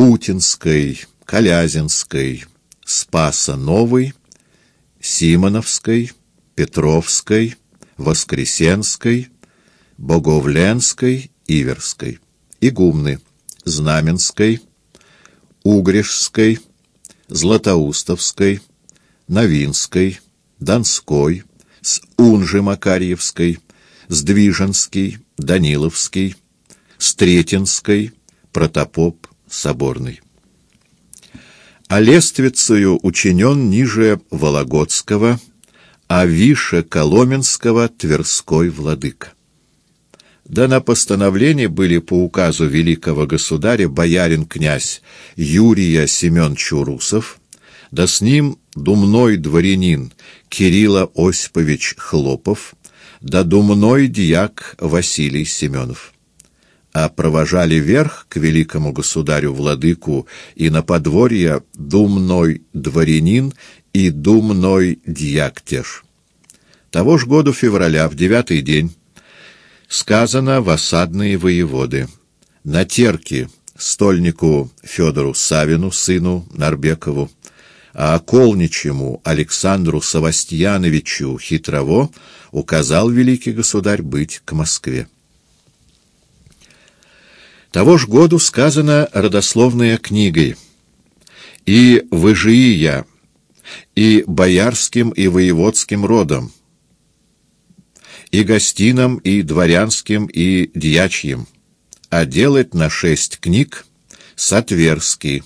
Футинской, Колязинской, Спаса Новой, Симоновской, Петровской, Воскресенской, Боговленской, Иверской, Игумны, Знаменской, Угришской, Златоустовской, Новинской, Донской, с Унжи Макарьевской, Сдвиженский, Даниловский, Стретинской, Протопоп, Соборный. А лествицею учинен ниже Вологодского, а выше Коломенского Тверской владыка. Да на постановление были по указу великого государя боярин-князь Юрия Семен Чурусов, да с ним думной дворянин Кирилла Осипович Хлопов, да думной дьяк Василий Семенов. А провожали верх к великому государю-владыку и на подворье думной дворянин и думной дьяк теж. Того ж году февраля, в девятый день, сказано в осадные воеводы. На терке стольнику Федору Савину, сыну Нарбекову, а околничему Александру Савастьяновичу Хитрово указал великий государь быть к Москве. Того ж году сказано родословная книгой «И выжия, и боярским и воеводским родом, и гостином, и дворянским, и дьячьим, а делать на шесть книг сотверски,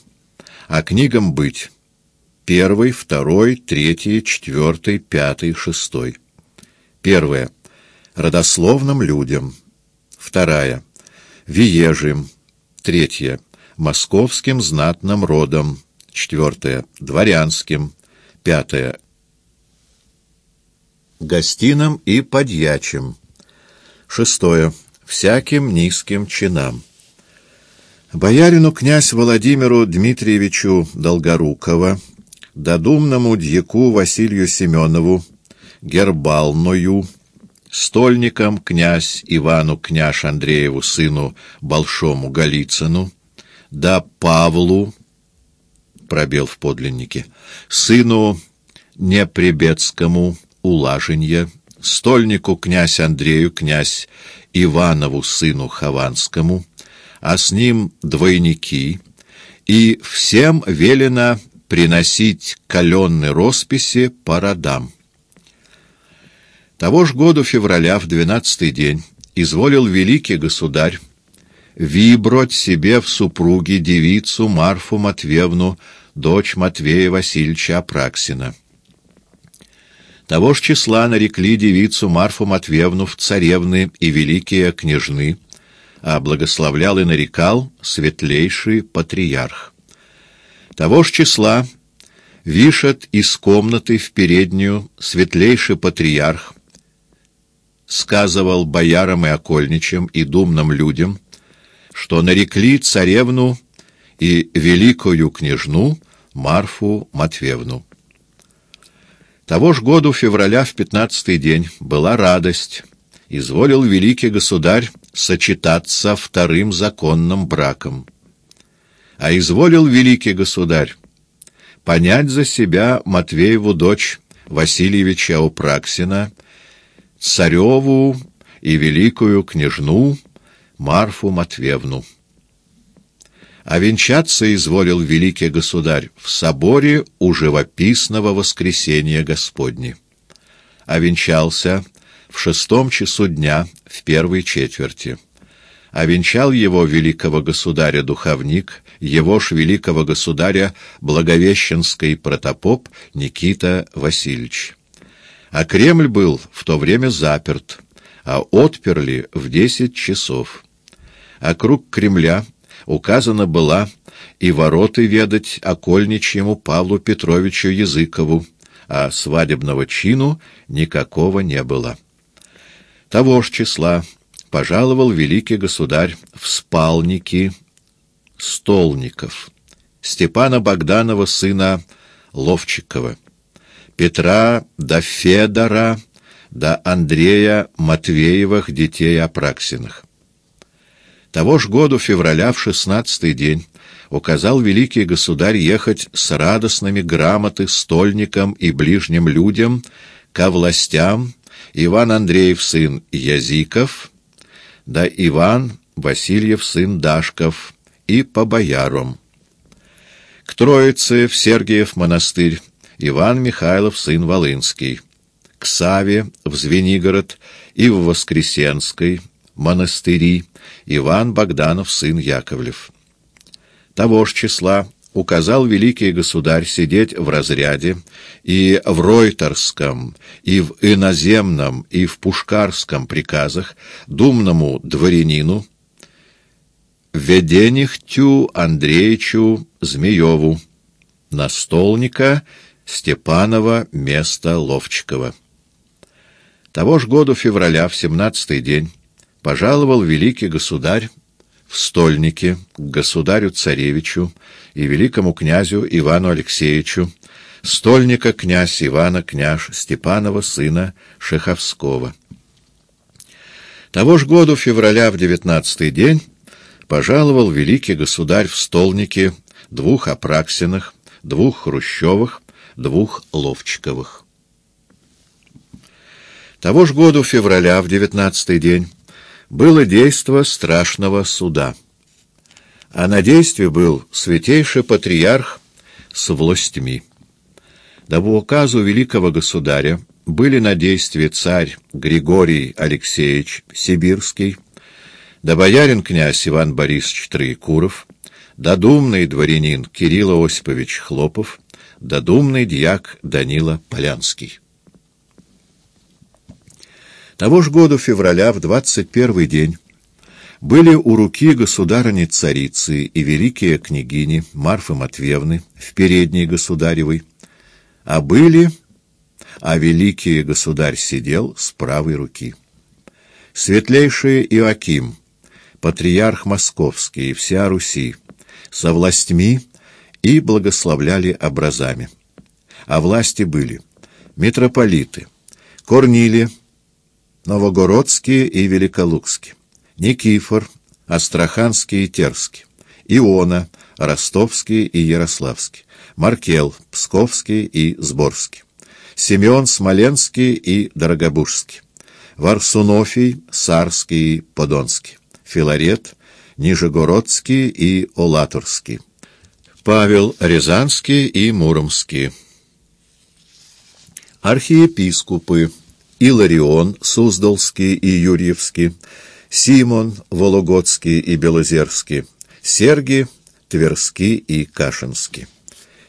а книгам быть первый, второй, третий, четвертый, пятый, шестой. Первое. Родословным людям. Вторая. Виежим. Третье. Московским знатным родом. Четвертое. Дворянским. Пятое гостинам и подьячим. Шестое. Всяким низким чинам. Боярину князь Владимиру Дмитриевичу Долгорукова, додумному дьяку Василию Семенову, Гербалною, стольникам князь Ивану княж Андрееву сыну Большому Голицыну, да Павлу, пробел в подлиннике, сыну Непребецкому, улаженья, стольнику князь Андрею, князь Иванову, сыну Хованскому, а с ним двойники, и всем велено приносить каленные росписи по родам. Того ж году февраля, в двенадцатый день, изволил великий государь вибрать себе в супруги девицу Марфу Матвеевну, дочь Матвея Васильевича Апраксина. Того ж числа нарекли девицу Марфу Матвеевну в царевны и великие княжны, а благословлял и нарекал светлейший патриарх. Того ж числа вишет из комнаты в переднюю светлейший патриарх, сказывал боярам и окольничам и думным людям, что нарекли царевну и великую княжну Марфу Матвеевну. Того ж году февраля в пятнадцатый день была радость. Изволил великий государь сочетаться вторым законным браком. А изволил великий государь понять за себя Матвееву дочь Васильевича Упраксина, цареву и великую княжну Марфу Матвеевну а венчаться изволил великий государь в соборе у живописного воскресения Господне. А венчался в шестом часу дня в первой четверти. А венчал его великого государя духовник, его ж великого государя Благовещенский протопоп Никита Васильевич. А Кремль был в то время заперт, а отперли в десять часов. А круг Кремля указана была и вороты ведать окольничьему Павлу Петровичу Языкову, а свадебного чину никакого не было. Того ж числа пожаловал великий государь в спалники столников, Степана Богданова, сына Ловчикова, Петра да Федора да Андрея Матвеевых детей Апраксиных. Того ж году, февраля, в шестнадцатый день, указал великий государь ехать с радостными грамоты стольникам и ближним людям ко властям Иван Андреев сын Язиков, да Иван Васильев сын Дашков и по боярам. К Троице в Сергиев монастырь Иван Михайлов сын Волынский, к Саве в Звенигород и в Воскресенской монастыри Иван Богданов сын Яковлев. Того ж числа указал великий государь сидеть в разряде и в Ройтерском, и в иноземном, и в пушкарском приказах думному дворянину Веденихтю Андреевичу Змееву, настолника Степанова места Ловчикова. Того ж году февраля, в семнадцатый день, пожаловал великий государь в стольники к государю-царевичу и великому князю Ивану Алексеевичу, стольника князь Ивана княж Степанова, сына Шеховского. Того ж году, февраля, в девятнадцатый день, пожаловал великий государь в столники двух Апраксиных, двух Хрущевых, двух Ловчиковых. Того ж году, февраля, в девятнадцатый день, было действо страшного суда. А на действе был святейший патриарх с властями. Да по указу великого государя были на действии царь Григорий Алексеевич Сибирский, да боярин князь Иван Борисович Троекуров, да думный дворянин Кирилл Осипович Хлопов, да думный дьяк Данила Полянский. Того ж года февраля, в двадцать первый день, были у руки государыни-царицы и великие княгини Марфы Матвеевны в передней государевой, а были, а великий государь сидел с правой руки. Светлейший Иоаким, патриарх московский и вся Руси, со властьми и благословляли образами. А власти были митрополиты, Корнили, Новогородские и Великолукские, Никифор, Астраханский и Терский, Иона, Ростовский и Ярославский, Маркел, Псковский и Сборский, Симеон Смоленский и Дорогобужский, Варсунофий, Сарский и Подонский, Филарет, Нижегородский и Олаторский, Павел Рязанский и Муромский. Архиепископы Иларион Суздальский и Юрьевский, Симон Вологодский и Белозерский, Сергий Тверский и Кашинский,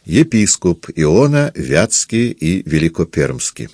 епископ Иона Вятский и Великопермский.